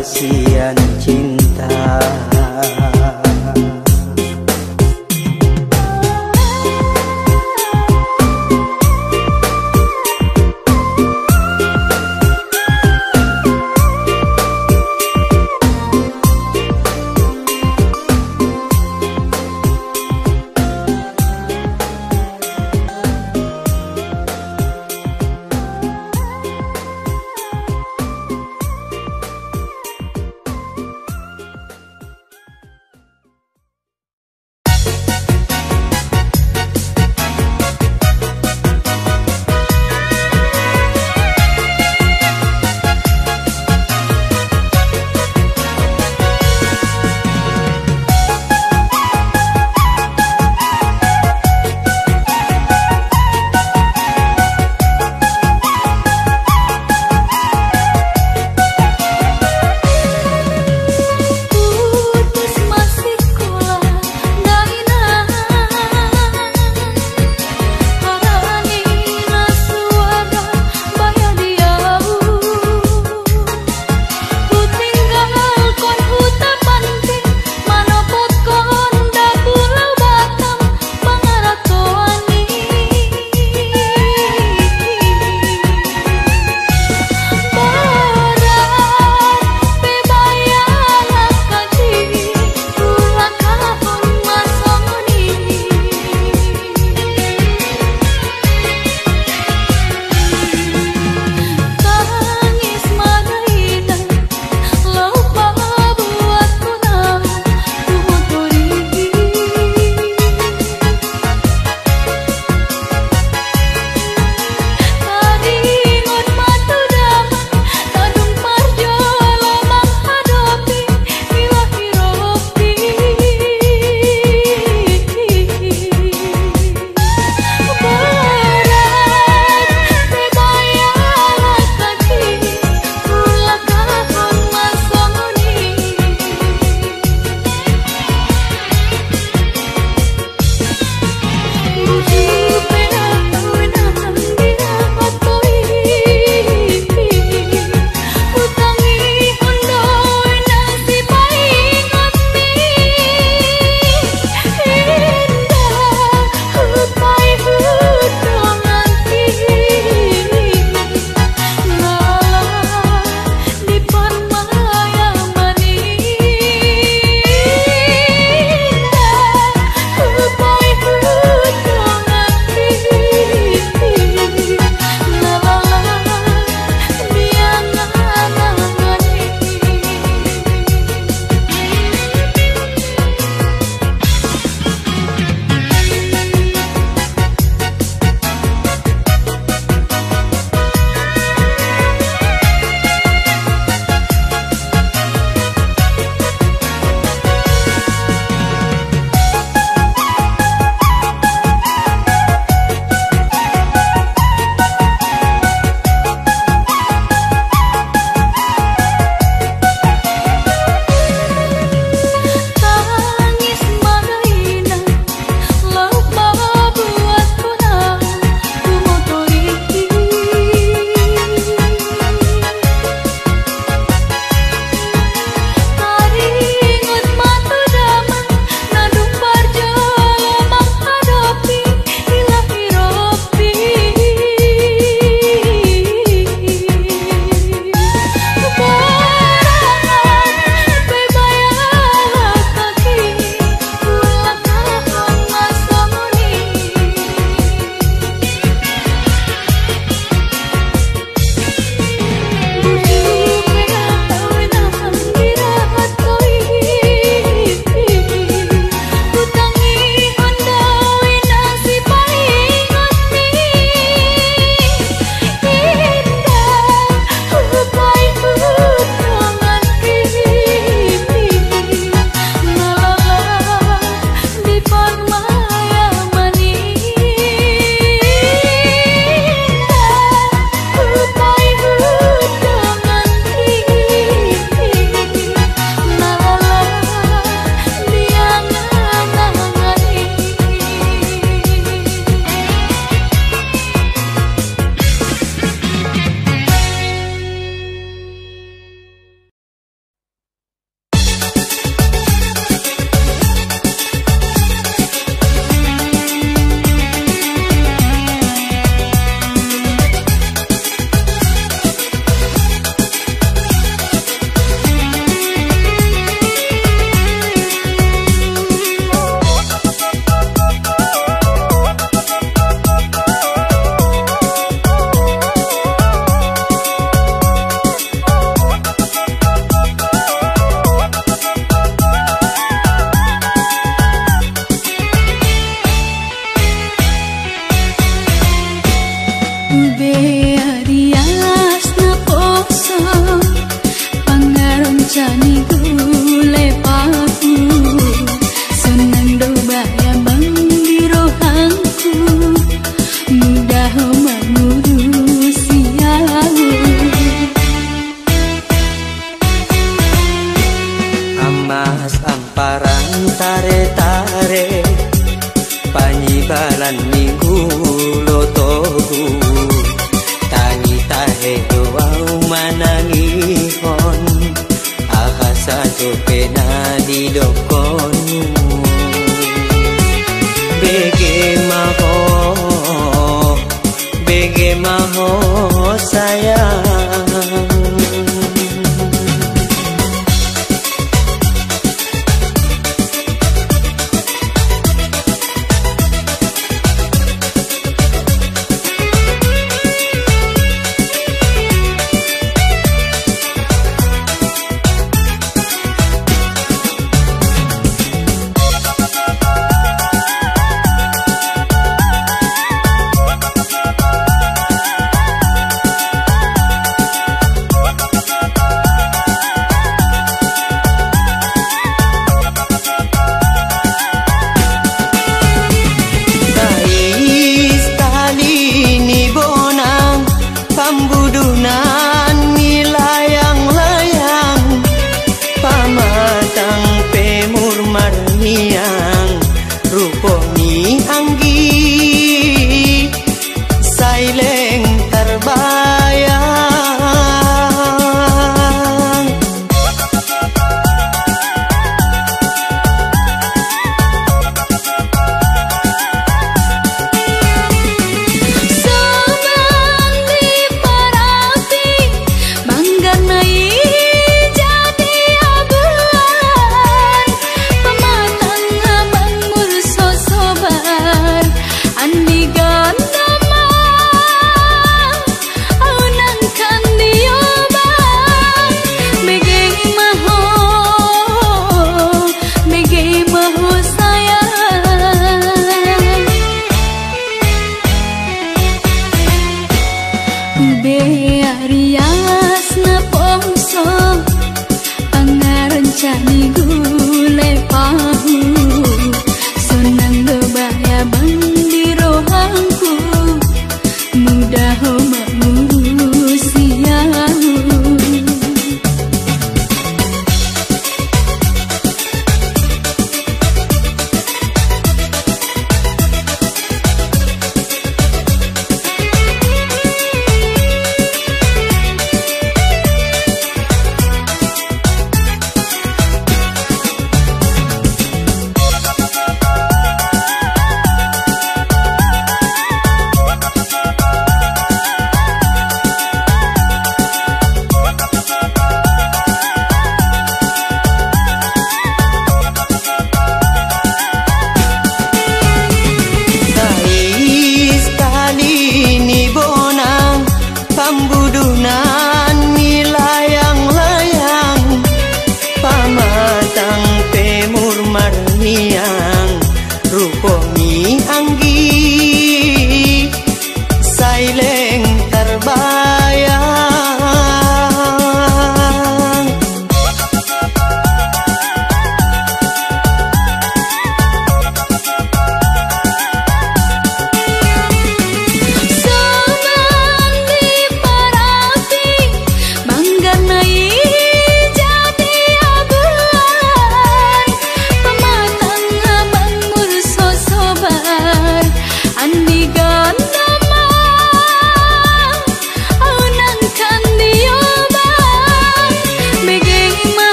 nasci.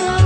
love.